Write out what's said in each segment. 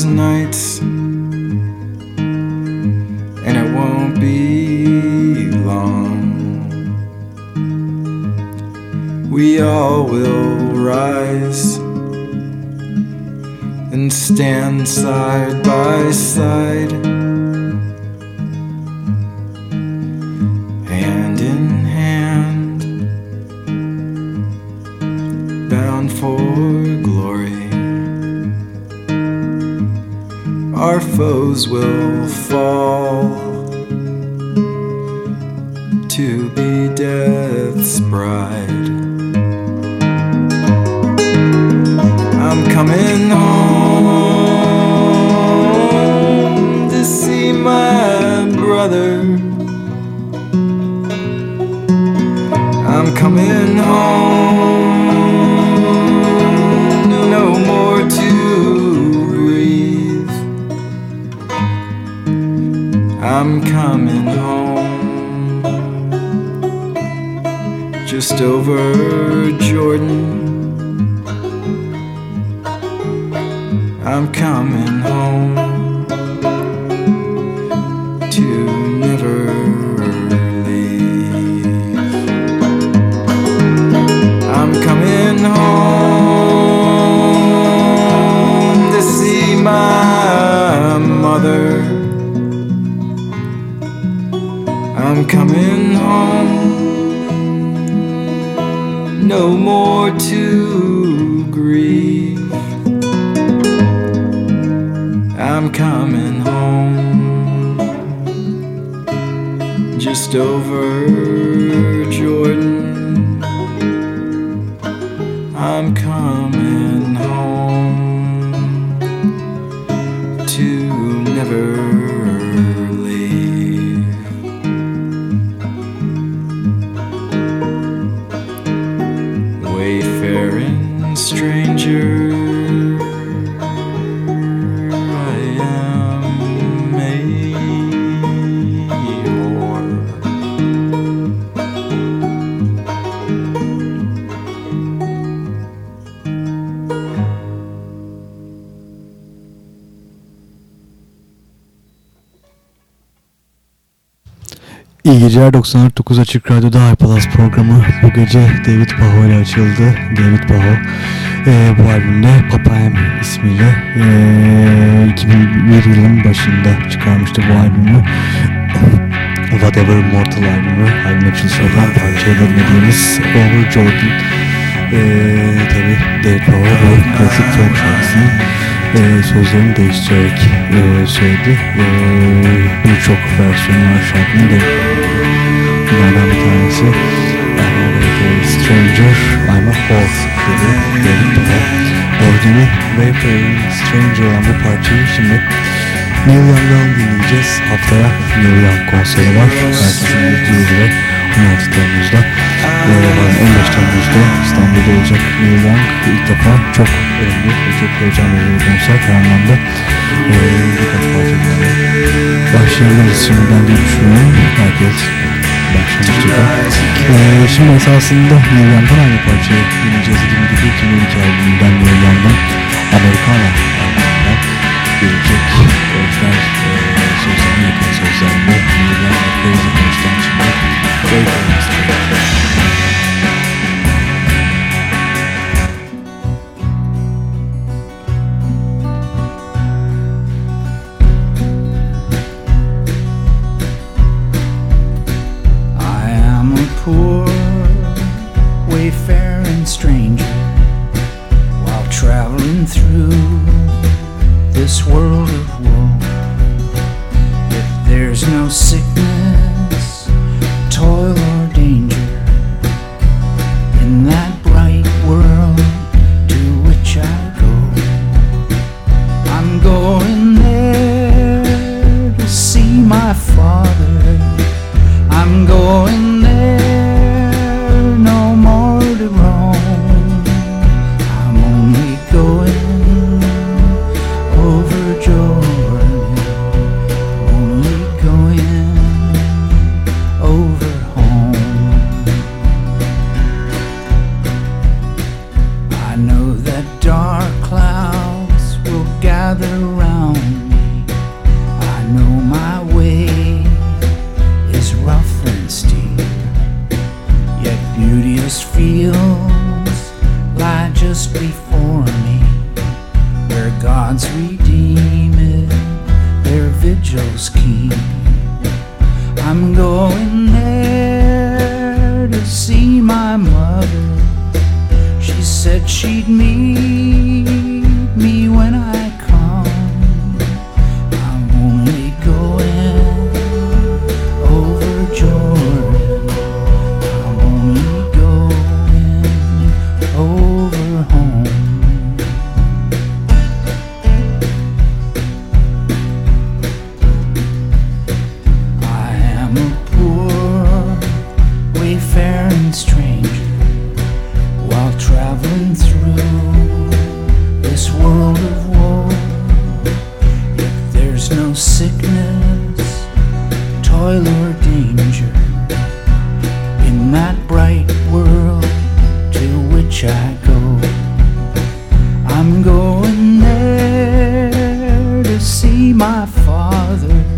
these nights, and it won't be long. We all will rise and stand side by side. Will fall geceler 99 Açık Radyo'da iPlus programı bu gece David Paho ile açıldı. David Paho e, bu albümde Papa M ismiyle e, 2001 yılın başında çıkarmıştı bu albümü. Whatever Mortal albümü albüm açılışı yapan parçayla dinlediğimiz Over Jordan Ee, tabii David Bowie bu klasik folk şarkısının e, sözlerini değiştirerek e, söyledi. E, Birçok versiyonu var şarkının tanesi Stranger, I'm a Horse dedi David Bowie. Orijinali Wayfaring Stranger olan bu parçayı şimdi Neil Young'dan dinleyeceğiz. Haftaya Neil Young konseri var. Herkesin bildiği üzere 16 Temmuz'da ve 15 Temmuz'da İstanbul'da olacak Neil Young ilk defa çok önemli ve çok heyecan verici bir konser her anlamda e, birkaç parça başlayabiliriz şimdiden diye düşünüyorum. Herkes başlamıştır da. E, şimdi esasında Young'dan aynı parçayı dinleyeceğiz dediğim gibi 2012 albümünden Neil Young'dan Americana albümünden gelecek orijinal e, sözlerine yakın Young ve Crazy Horse'dan şimdi Wayfaring Stranger. I stranger while traveling through this world of woe. If there's no sickness, toil, father.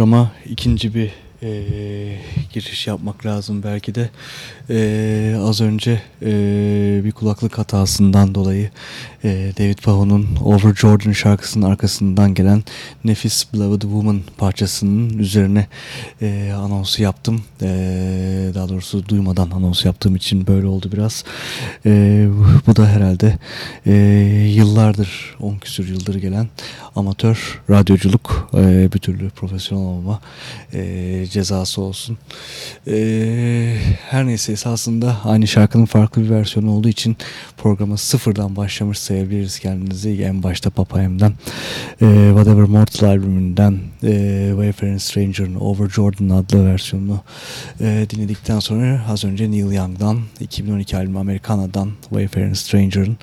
Programa ikinci bir eee, giriş yapmak lazım belki de. Eee, az önce eee, bir kulaklık hatasından dolayı eee, David Paho'nun Over Jordan şarkısının arkasından gelen Nefis Beloved Woman parçasının üzerine eee, anonsu yaptım. Eee, daha doğrusu duymadan anons yaptığım için böyle oldu biraz. Eee, bu da herhalde eee, yıllardır, 10 küsür yıldır gelen amatör radyoculuk, eee, bir türlü profesyonel olma eee, cezası olsun. Ee, her neyse esasında aynı şarkının farklı bir versiyonu olduğu için programa sıfırdan başlamış sayabiliriz kendinizi. En başta Papa M'den e, Whatever Mortal albümünden e, Wayfaring Stranger'ın Over Jordan adlı versiyonunu e, dinledikten sonra az önce Neil Young'dan 2012 albümü Americana'dan Wayfaring Stranger'ın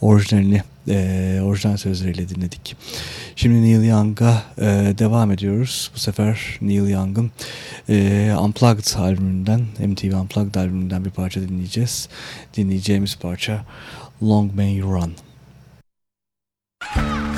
orijinalini e, orijinal sözleriyle dinledik. Şimdi Neil Young'a e, devam ediyoruz. Bu sefer Neil Young'ın e, Unplugged albümünden, MTV Unplugged albümünden bir parça dinleyeceğiz. Dinleyeceğimiz parça Long May You Run. Long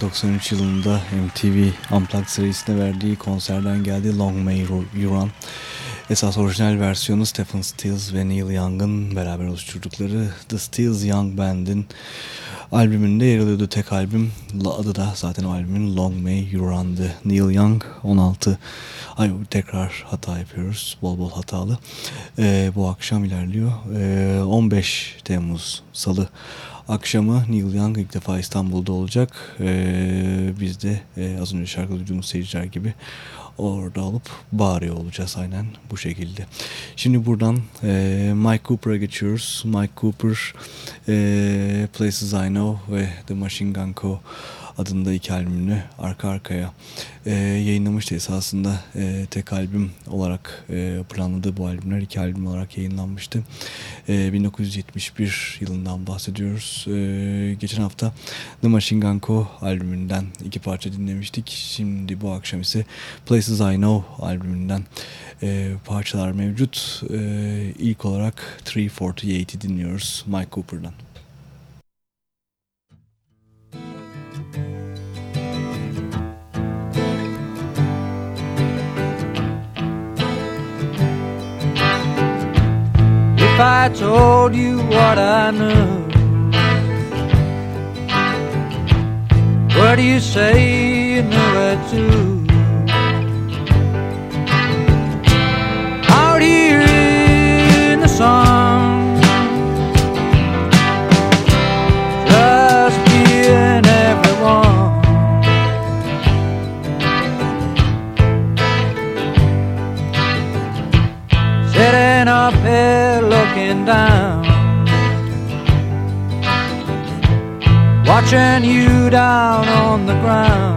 93 yılında MTV Unplugged serisine verdiği konserden geldi Long May You Run. Esas orijinal versiyonu Stephen Stills ve Neil Young'ın beraber oluşturdukları The Stills Young Band'in albümünde yer alıyordu tek albüm. Adı da zaten o albümün Long May You Run'dı. Neil Young 16 ay tekrar hata yapıyoruz. Bol bol hatalı. Ee, bu akşam ilerliyor. Ee, 15 Temmuz Salı akşamı Neil Young ilk defa İstanbul'da olacak. Ee, biz de e, az önce şarkı duyduğumuz seyirciler gibi orada olup bağırıyor olacağız aynen bu şekilde. Şimdi buradan e, Mike Cooper'a geçiyoruz. Mike Cooper e, Places I Know ve The Machine Gun Co adında iki albümünü arka arkaya e, yayınlamıştı. Esasında e, tek albüm olarak e, planladığı bu albümler iki albüm olarak yayınlanmıştı. E, 1971 yılından bahsediyoruz. E, geçen hafta The Machine Gun Co albümünden iki parça dinlemiştik. Şimdi bu akşam ise Places I Know albümünden e, parçalar mevcut. E, ilk olarak 348'i dinliyoruz Mike Cooper'dan. If I told you what I knew, what do you say you knew it too? Out here in the sun, down, watching you down on the ground.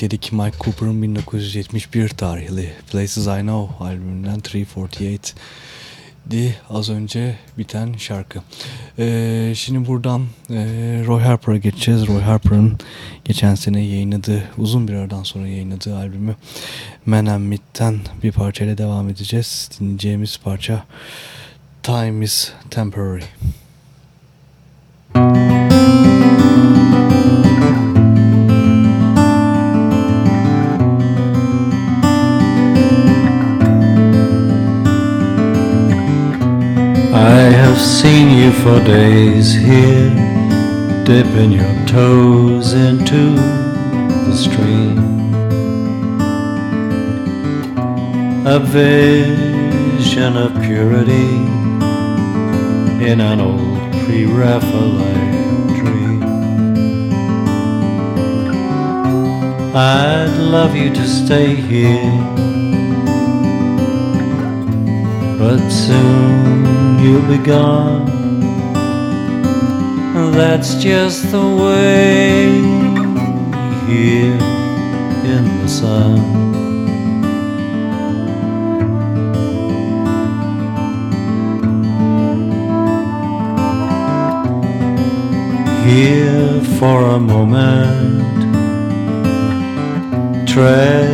Dinlemek dedik. Mike Cooper'ın 1971 tarihli Places I Know albümünden 348 di az önce biten şarkı. Ee, şimdi buradan e, Roy Harper'a geçeceğiz. Roy Harper'ın geçen sene yayınladığı, uzun bir aradan sonra yayınladığı albümü Man and Myth'ten bir parçayla devam edeceğiz. Dinleyeceğimiz parça Time is Temporary. For days here, dipping your toes into the stream. A vision of purity in an old pre Raphaelite dream. I'd love you to stay here but soon you'll be gone. That's just the way here in the sun. Here for a moment, treasure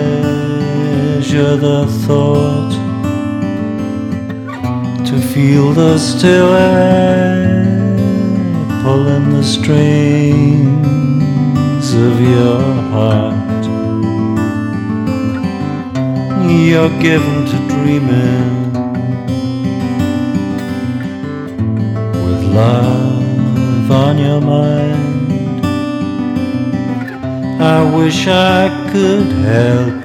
the thought to feel the still air pulling the strings of your heart. You're given to dreaming with love on your mind. I wish I could help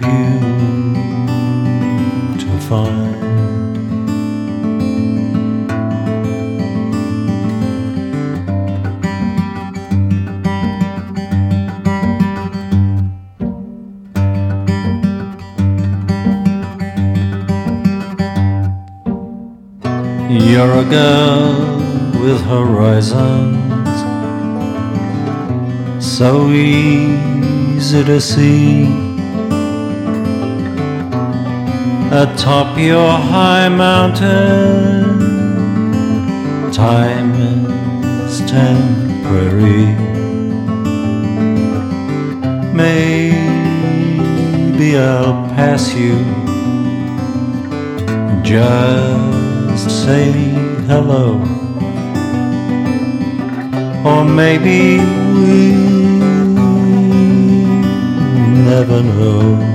girl with horizons so easy to see. Atop your high mountain, time is temporary. Maybe I'll pass you just say hello. Or maybe we'll never know.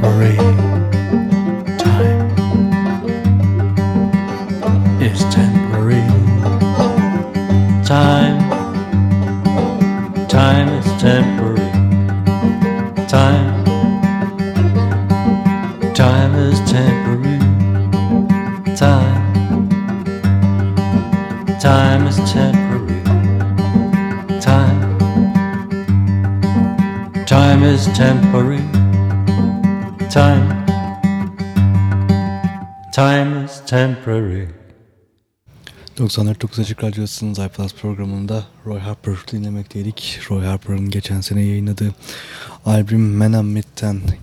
Marie. 94.9 Açık Radyosu'nun iPlus programında Roy Harper dinlemekteydik. Roy Harper'ın geçen sene yayınladığı albüm Man and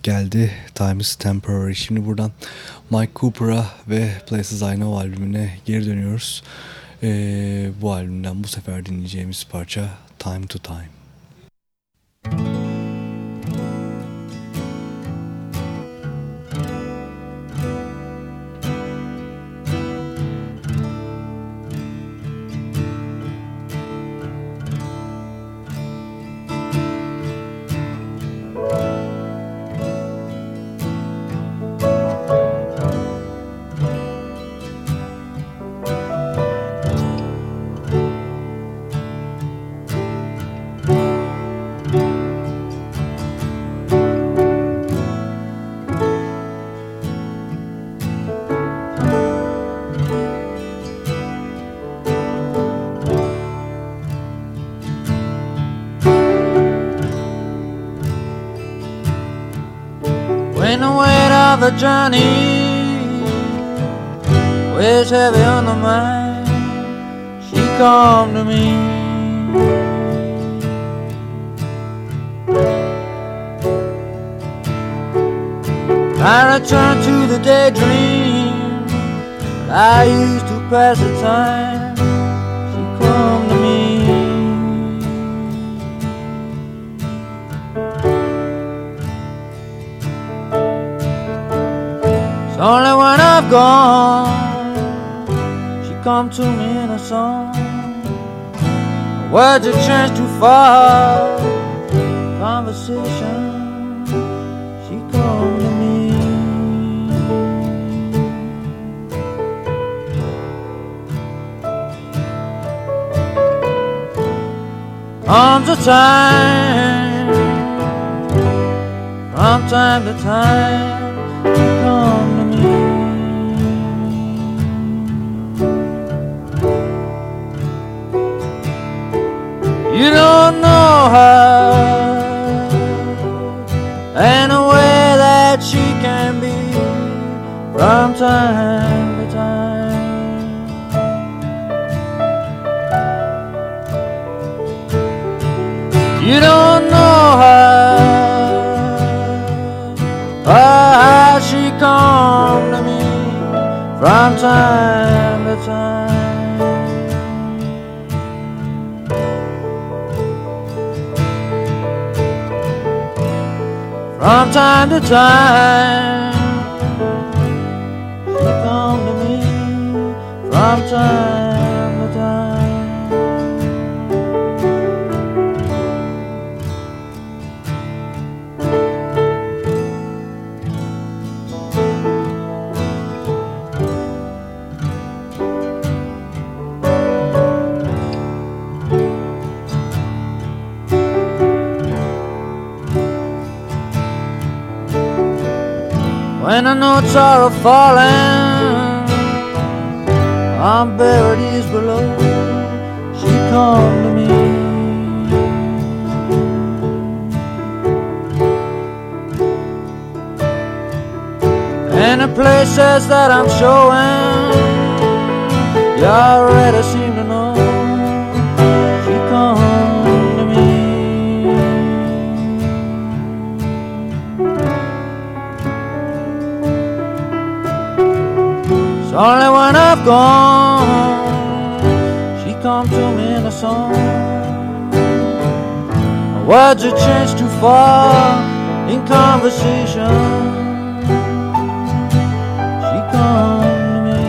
geldi. Time is Temporary. Şimdi buradan Mike Cooper'a ve Places I Know albümüne geri dönüyoruz. Ee, bu albümden bu sefer dinleyeceğimiz parça Time to Time. When I used to pass the time. She come to me. It's only when I've gone She come to me in a song Words have changed too far Conversation Comes a time From time to time you come to me. You don't know her and the way that she can be from time. From time to time. From time to time, she come to me from time When the notes are falling, I'm buried below. She come to me. And the places that I'm showing, you already seem only when I've gone. She come to me in a song. Words have changed too far In conversation. She come to me.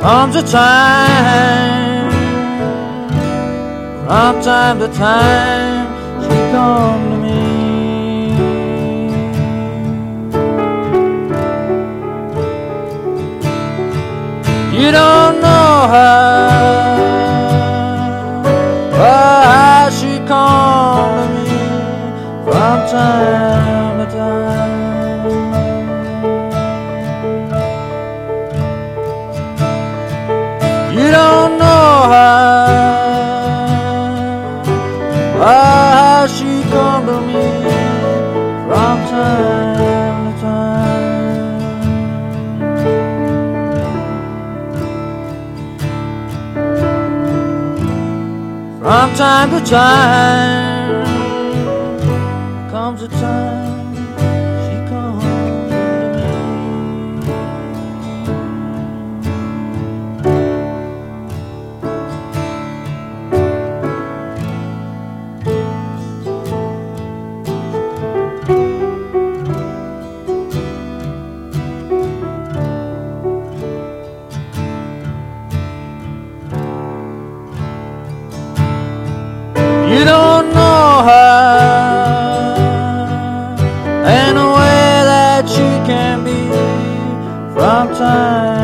Comes a time from time to time, come to me. You don't know her, but she come to me from time 转 time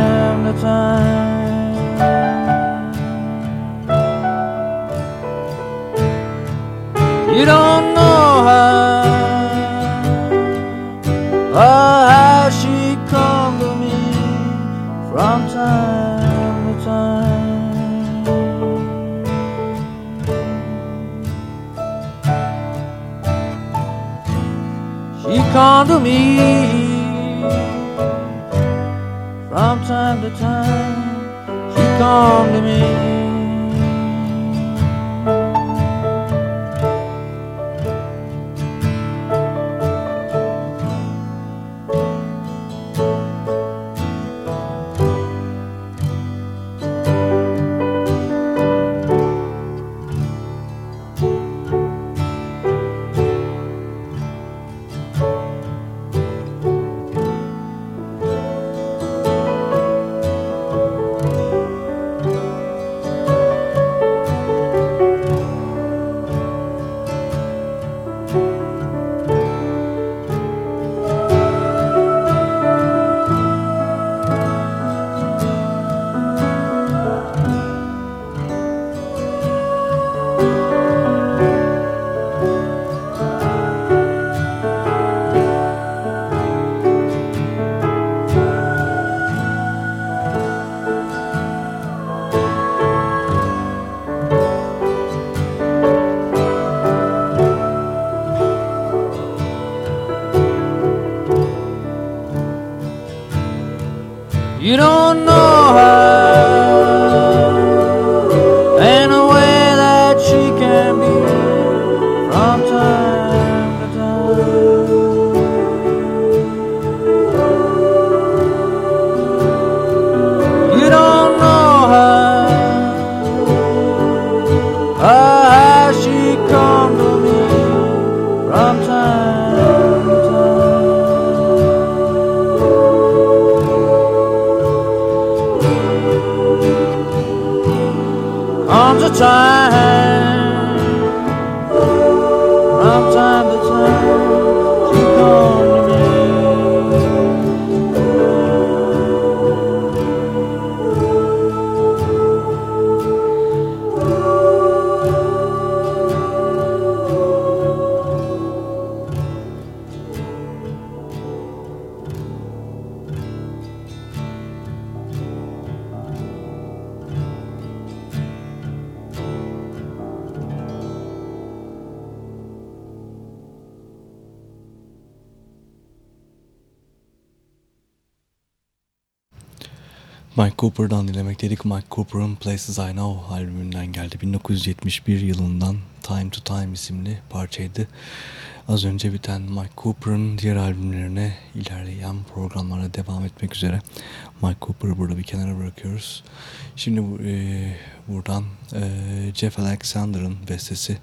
Cooper'dan dinlemek dedik. Mike Cooper'ın Places I Know albümünden geldi. 1971 yılından Time to Time isimli parçaydı. Az önce biten Mike Cooper'ın diğer albümlerine ilerleyen programlara devam etmek üzere. Mike Cooper'ı burada bir kenara bırakıyoruz. Şimdi e, buradan e, Jeff Alexander'ın bestesi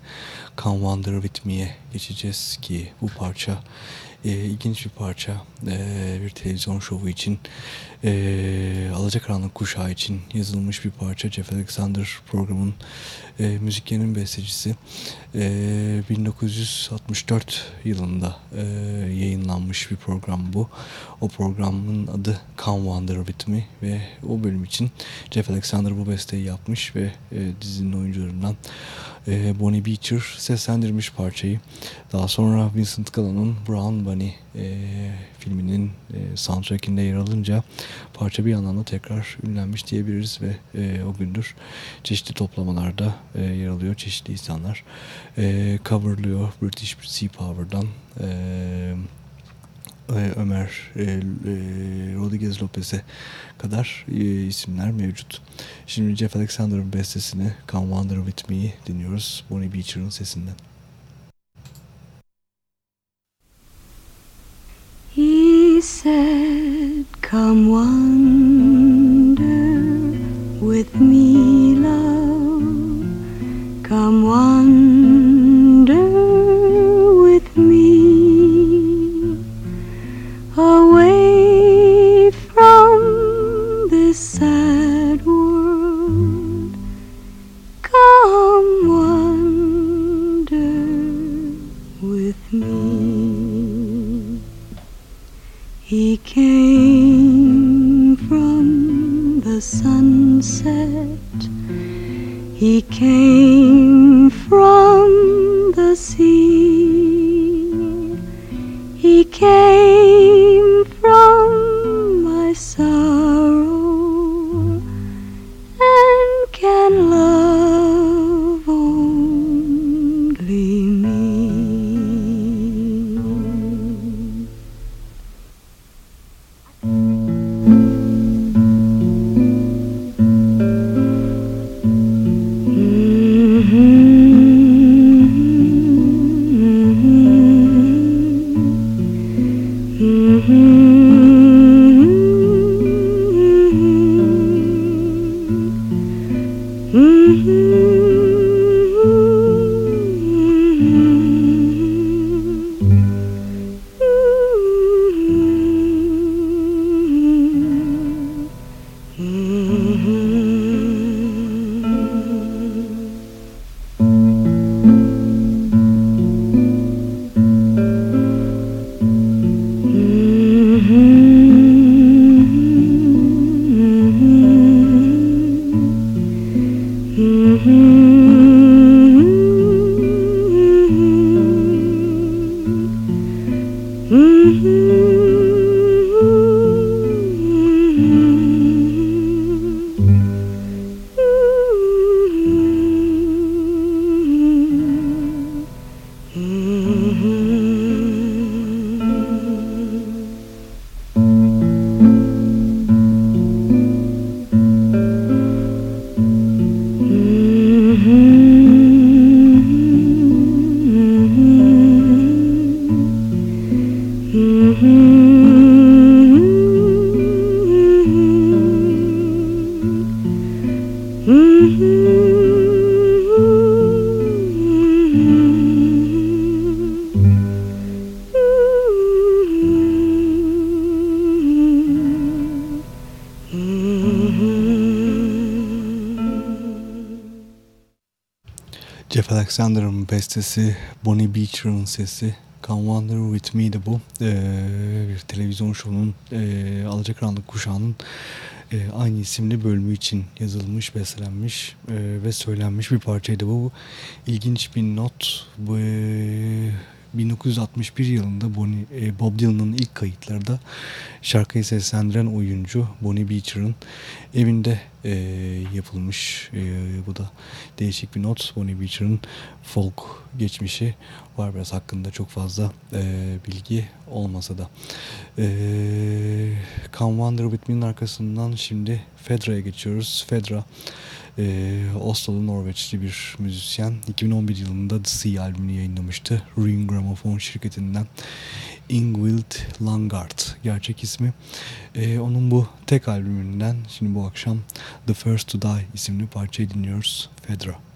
Come Wander With Me'ye geçeceğiz ki bu parça e, ilginç bir parça. E, bir televizyon şovu için e, Alacakaranlık Kuşağı için yazılmış bir parça. Jeff Alexander programın e, müziklerinin bestecisi. E, 1964 yılında e, yayınlanmış bir program bu. O programın adı Come Wander With Me ve o bölüm için Jeff Alexander bu besteyi yapmış ve e, dizinin oyuncularından e, Bonnie Beecher seslendirmiş parçayı. Daha sonra Vincent Gallo'nun Brown Bunny e, filminin e, soundtrackinde yer alınca parça bir anlamda tekrar ünlenmiş diyebiliriz ve e, o gündür çeşitli toplamalarda e, yer alıyor. Çeşitli insanlar e, coverlıyor British Sea Power'dan e, e, Ömer e, e, Rodriguez Lopez'e kadar e, isimler mevcut. Şimdi Jeff Alexander'ın bestesini Come Wander With Me'yi dinliyoruz Bonnie Beecher'ın sesinden. He said, Come wander with me, Alexander'ın bestesi, Bonnie Beecher'ın sesi, Come Wander With Me'di bu. Ee, bir televizyon şovunun e, Alacakaranlık Kuşağı'nın e, aynı isimli bölümü için yazılmış, bestelenmiş e, ve söylenmiş bir parçaydı bu ilginç bir not. Bu, e, 1961 yılında Bonnie, e, Bob Dylan'ın ilk kayıtlarda şarkıyı seslendiren oyuncu Bonnie Beecher'ın evinde e, yapılmış. E, bu da değişik bir not. Bonnie Beecher'ın folk geçmişi var biraz hakkında çok fazla e, bilgi olmasa da. E, Come Wander With Me'nin arkasından şimdi Fedra'ya geçiyoruz. Fedra e, Oslo'lu Norveçli bir müzisyen. 2011 yılında The Sea albümünü yayınlamıştı. Ring Gramophone şirketinden. Ingvild Langard gerçek ismi. E, onun bu tek albümünden şimdi bu akşam The First to Die isimli parçayı dinliyoruz. Fedra.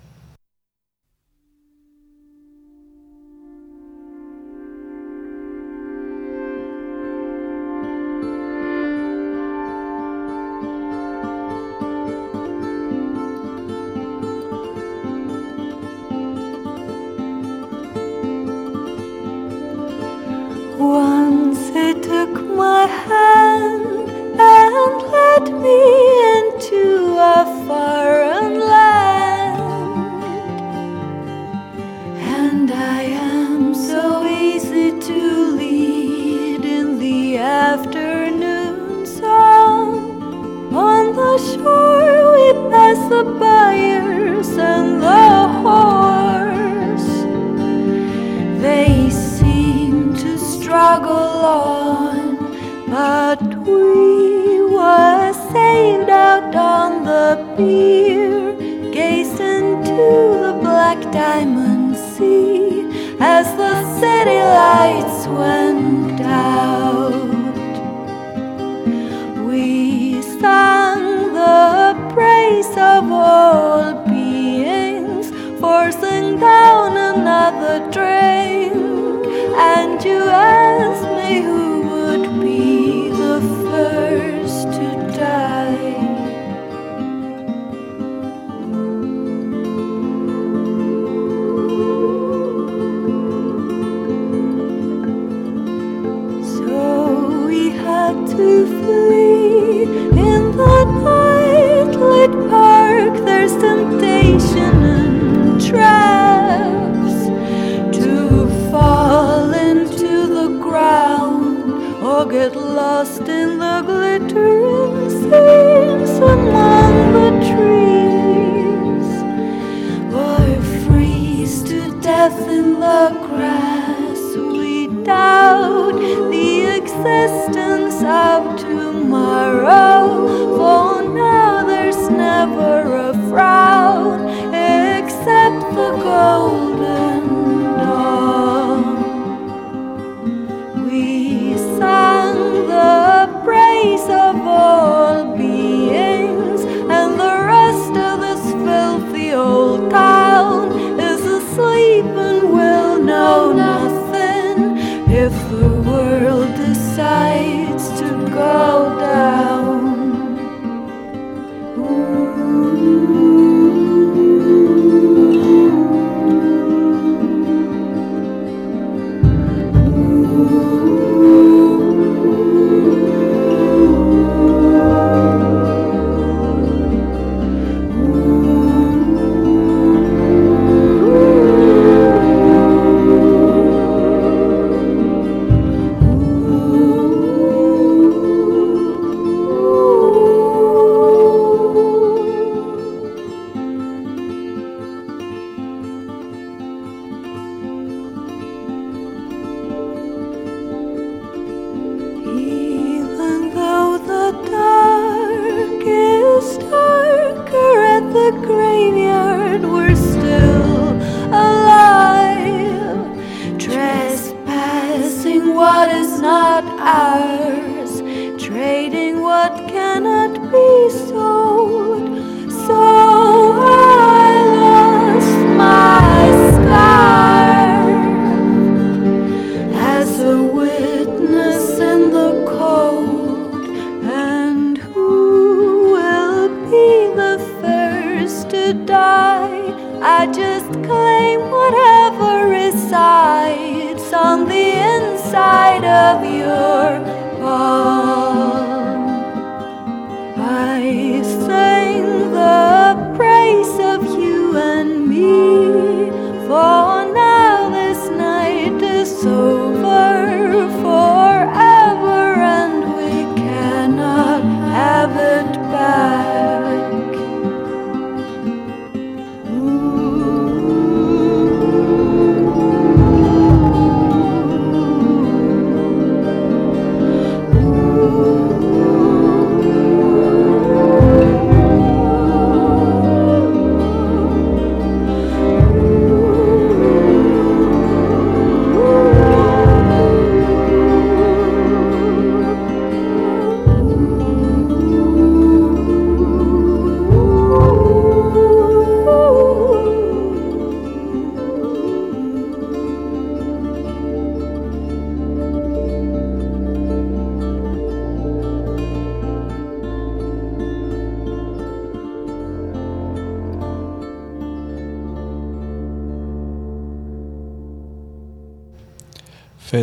in the grass. We doubt the existence of tomorrow. For now there's never a frown except the gold.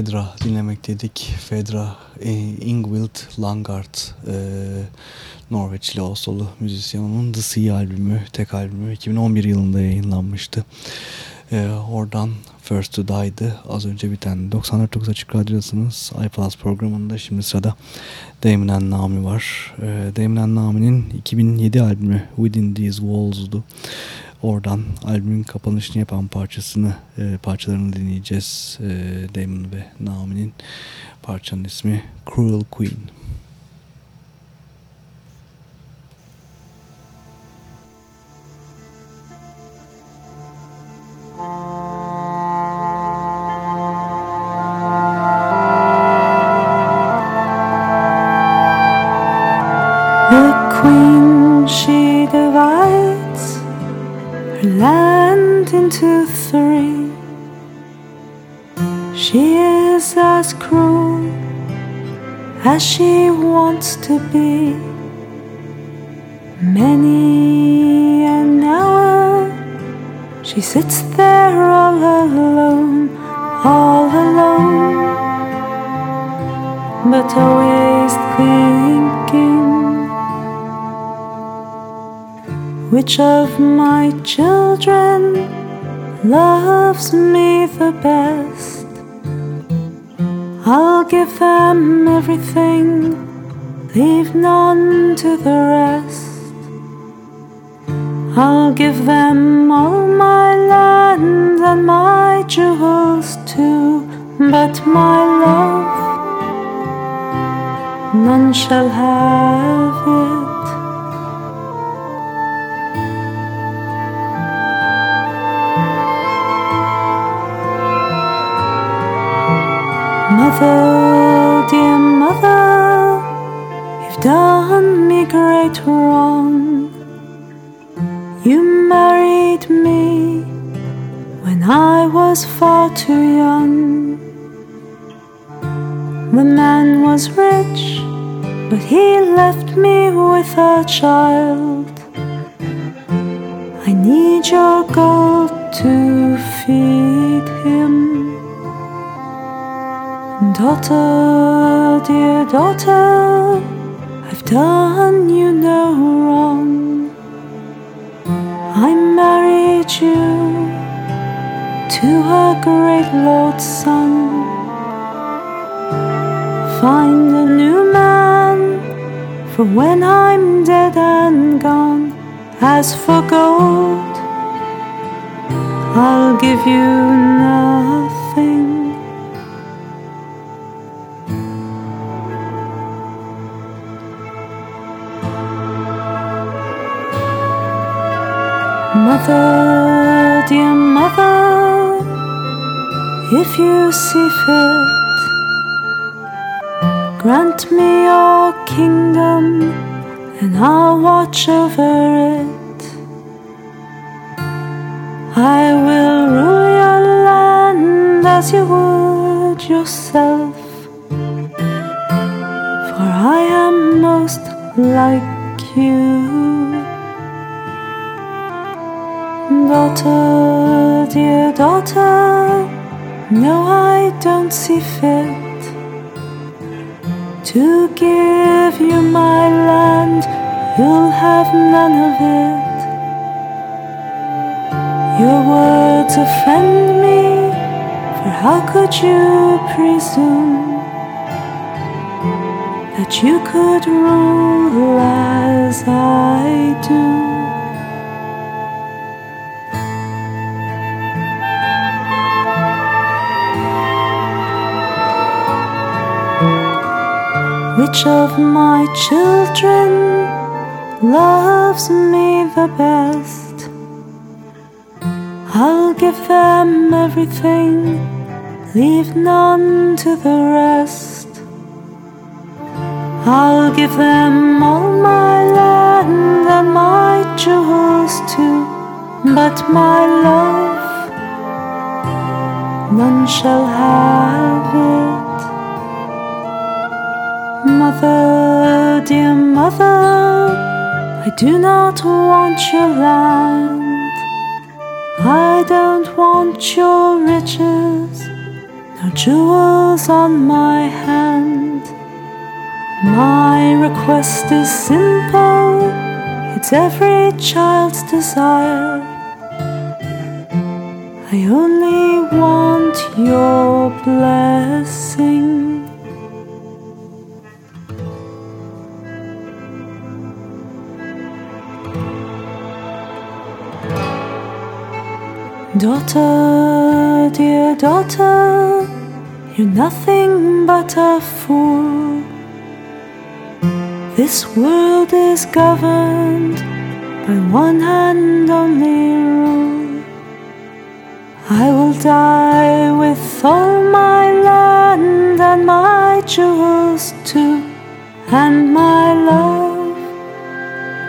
Fedra dinlemekteydik. Fedra e, Ingvild Langard e, Norveçli Oslo'lu müzisyenin The Sea albümü, tek albümü 2011 yılında yayınlanmıştı. E, oradan First to Die'dı. Az önce biten 94.9 Açık Radyo'dasınız. iPlus programında şimdi sırada Damien Nami var. E, Damien Nami'nin 2007 albümü Within These Walls'du. Oradan albümün kapanışını yapan parçasını e, parçalarını dinleyeceğiz. E, Damon ve Naomi'nin parçanın ismi Cruel Queen. The queen, she divides land into three. She is as cruel as she wants to be. Many an hour she sits there all alone, all alone, but always thinking which of my children loves me the best. I'll give them everything, leave none to the rest. I'll give them all my land and my jewels too, but my love none shall have it. Mother, dear mother, you've done me great wrong. You married me when I was far too young. The man was rich, but he left me with a child. I need your gold to feed him. Daughter, dear daughter, I've done you no wrong. I married you to a great lord's son. Find a new man for when I'm dead and gone. As for gold, I'll give you nothing. Mother, dear mother, if you see fit, grant me your kingdom and I'll watch over it. I will rule your land as you would yourself, for I am most like you. Daughter, dear daughter, no, I don't see fit to give you my land. You'll have none of it. Your words offend me, for how could you presume that you could rule as I do? Which of my children loves me the best? I'll give them everything, leave none to the rest. I'll give them all my land and my jewels too, but my love none shall have it. Mother, dear mother, I do not want your land. I don't want your riches, no jewels on my hand. My request is simple, it's every child's desire. I only want your blessing. Daughter, dear daughter, you're nothing but a fool. This world is governed by one hand only rule. I will die with all my land and my jewels too, and my love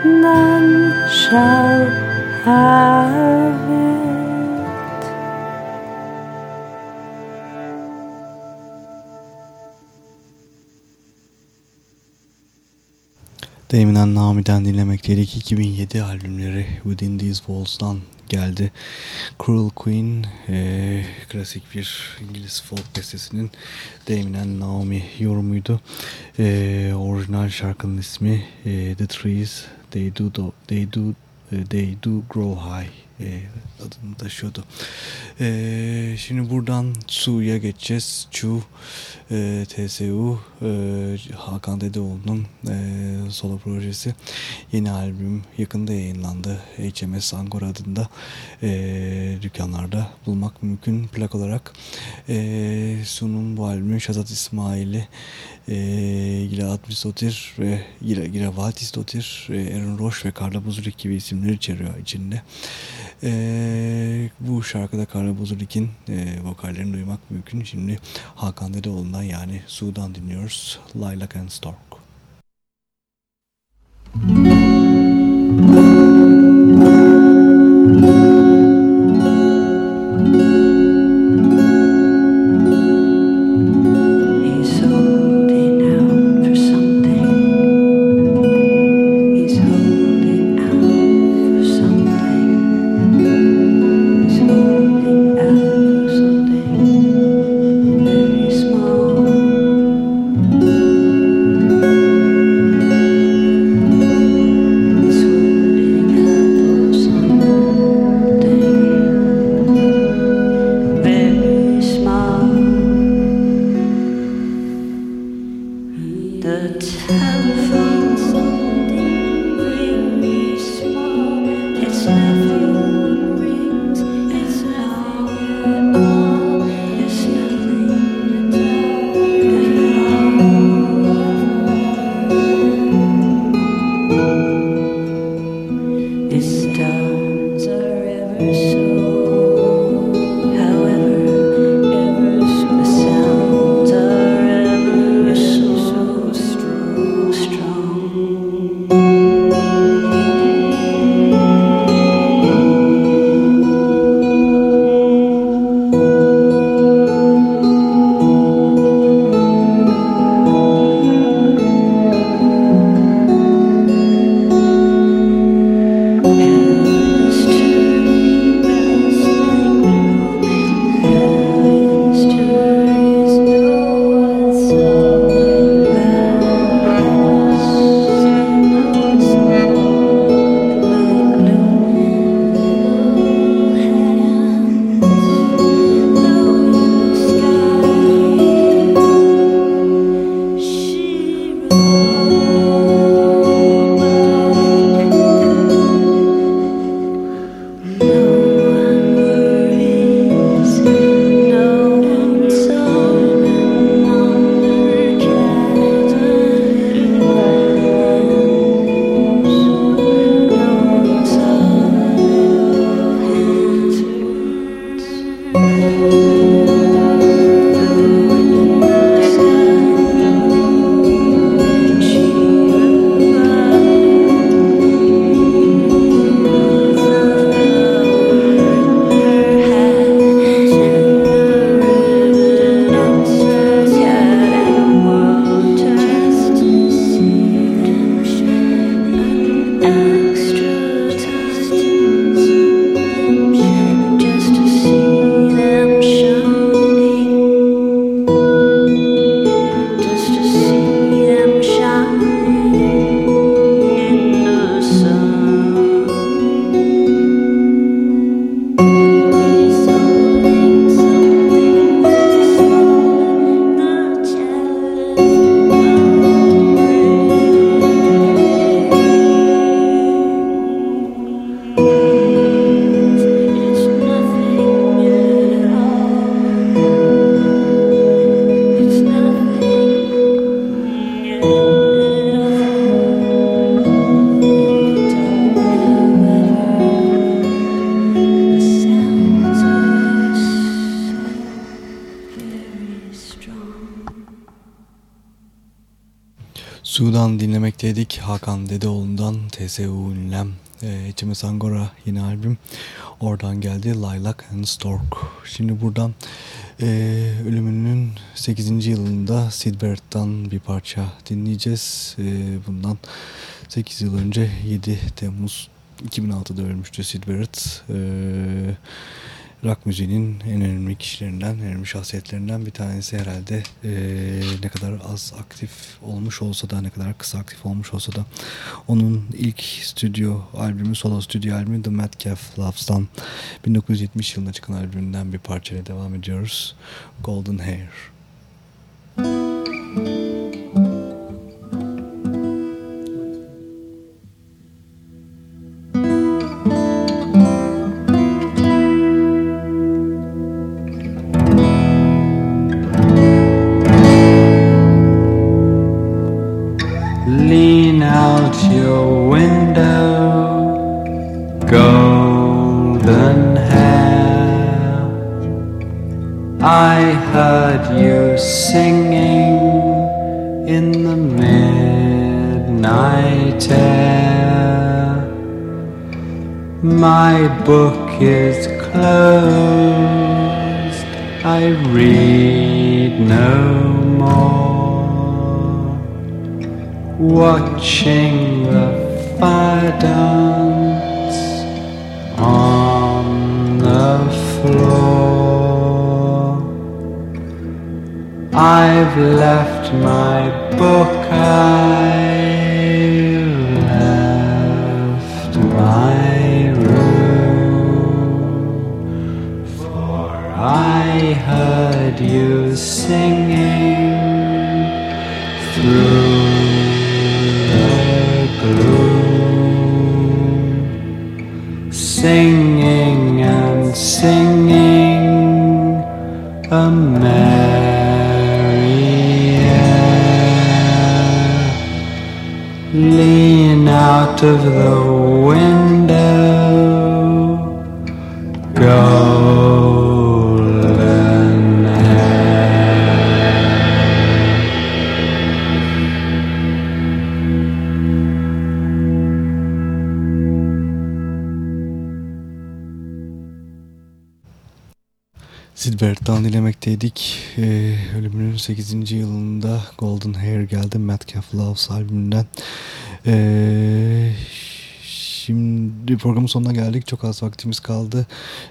none shall have it. Deminden Nami'den dinlemekteydik. 2007 albümleri Within These Walls'dan geldi. Cruel Queen e, klasik bir İngiliz folk bestesinin Damien Naomi yorumuydu. E, orijinal şarkının ismi e, The Trees They Do, Do They Do e, They Do Grow High e, adını taşıyordu. E, şimdi buradan Su'ya geçeceğiz. Chu e, TSU e, Hakan Dedeoğlu'nun e, solo projesi yeni albüm yakında yayınlandı HMS Angora adında e, dükkanlarda bulmak mümkün plak olarak e, Su'nun bu albümü Şazat İsmail'i e, Gila Atmistotir ve Gila Valtistotir e, Aaron Roche ve Carla Buzulik gibi isimler içeriyor içinde e, bu şarkıda Carla Buzurik'in e, vokallerini duymak mümkün. Şimdi Hakan Dedeoğlu'ndan yani Su'dan dinliyoruz. Lilac and Stork. He's Hakan Dedeoğlu'ndan TSU ünlem e, İçime Sangora yeni albüm. Oradan geldi Lilac and Stork. Şimdi buradan e, ölümünün 8. yılında Sid Barrett'tan bir parça dinleyeceğiz. E, bundan 8 yıl önce 7 Temmuz 2006'da ölmüştü Sid Barrett. Eee rock müziğinin en önemli kişilerinden, en önemli şahsiyetlerinden bir tanesi herhalde. Ee, ne kadar az aktif olmuş olsa da, ne kadar kısa aktif olmuş olsa da onun ilk stüdyo albümü, solo stüdyo albümü The Metcalf Loves'tan 1970 yılında çıkan albümünden bir parçayla devam ediyoruz. Golden Hair. 2008. yılında Golden Hair geldi Metcalf Loves albümünden. Ee, şimdi programın sonuna geldik. Çok az vaktimiz kaldı.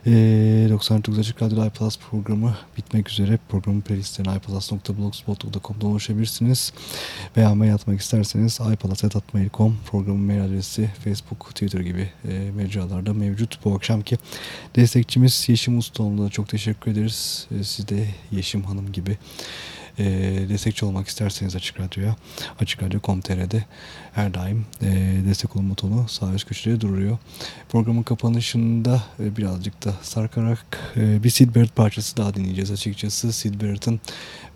Ee, 99 Açık Radyo iPlus programı bitmek üzere. Programın playlistlerine iPlus.blogspot.com'da ulaşabilirsiniz. Veya mail atmak isterseniz iPlus.atmail.com programın mail adresi Facebook, Twitter gibi e, mecralarda mevcut. Bu akşamki destekçimiz Yeşim Ustaoğlu'na çok teşekkür ederiz. E, siz de Yeşim Hanım gibi e, destekçi olmak isterseniz Açık Radyo'ya açıkradyo.com.tr'de her daim e, destek olma butonu sağ üst köşede duruyor. Programın kapanışında e, birazcık da sarkarak e, bir Sid Barrett parçası daha dinleyeceğiz açıkçası. Sid Barrett'ın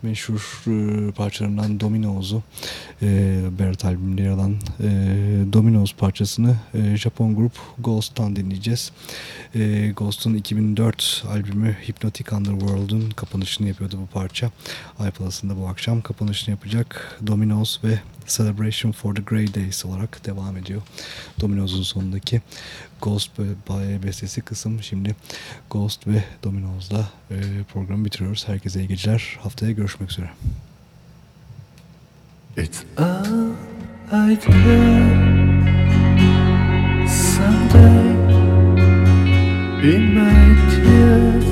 meşhur e, parçalarından Dominos'u e, Barrett albümünde yer alan e, Dominoes parçasını e, Japon grup Ghost'tan dinleyeceğiz. E, Ghost'un 2004 albümü Hypnotic Underworld'un kapanışını yapıyordu bu parça. iPlus'ında bu akşam kapanışını yapacak Dominoes ve Celebration for the Grey Days olarak devam ediyor. Dominoes'un sonundaki Ghost ve bestesi kısım şimdi Ghost ve Dominoes'la e, programı bitiriyoruz. Herkese iyi geceler. Haftaya görüşmek üzere. It's all someday in my tears,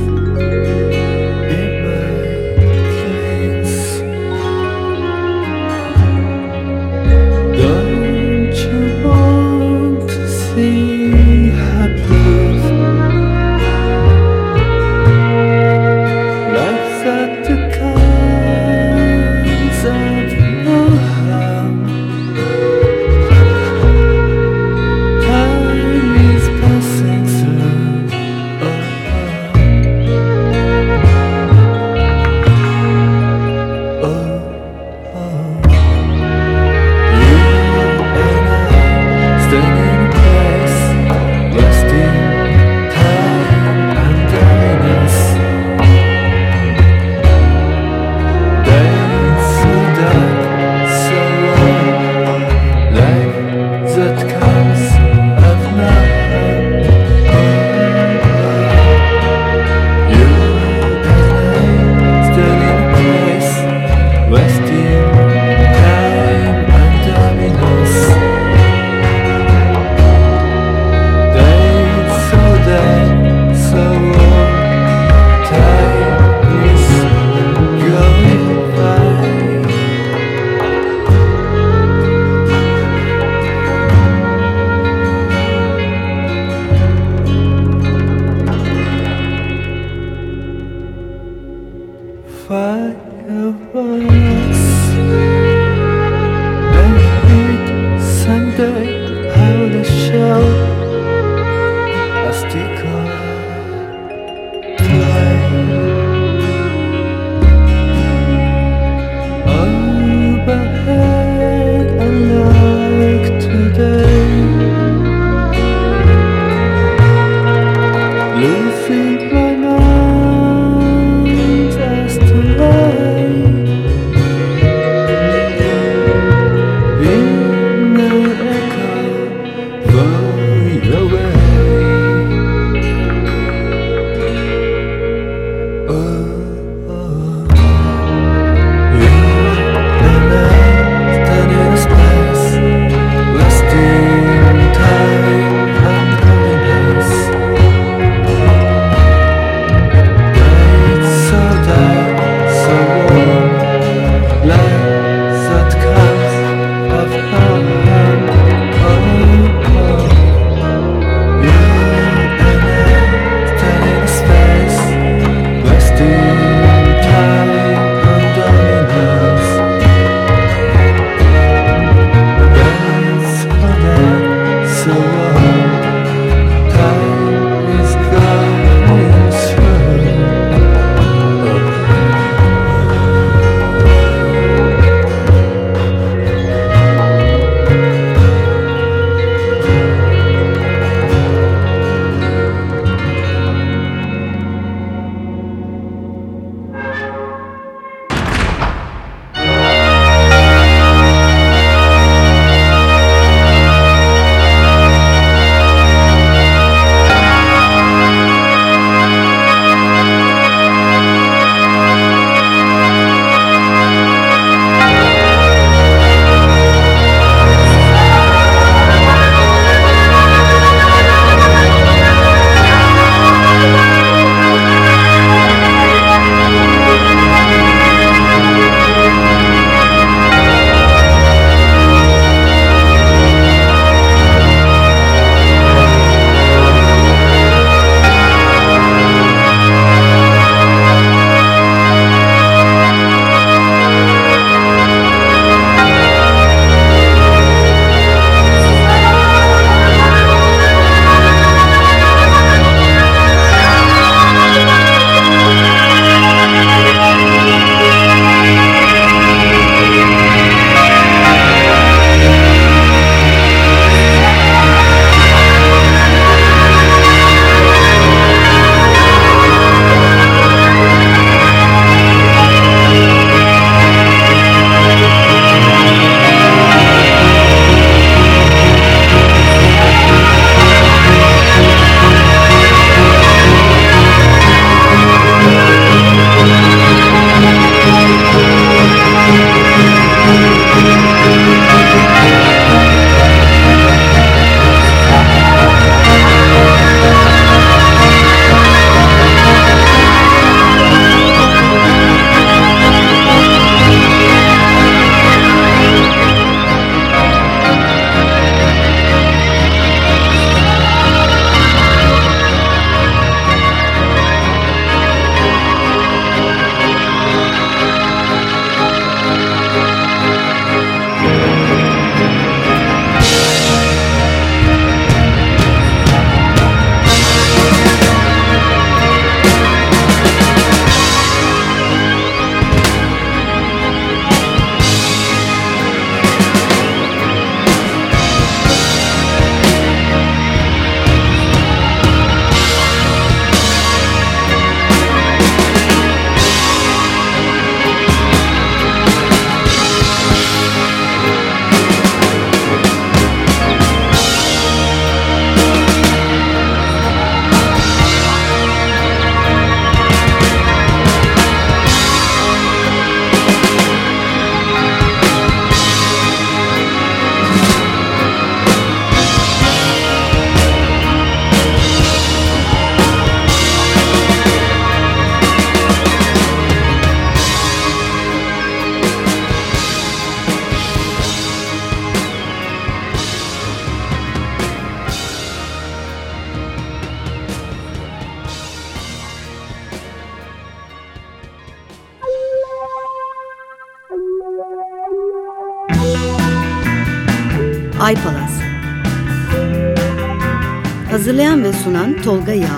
Tolga Yağlı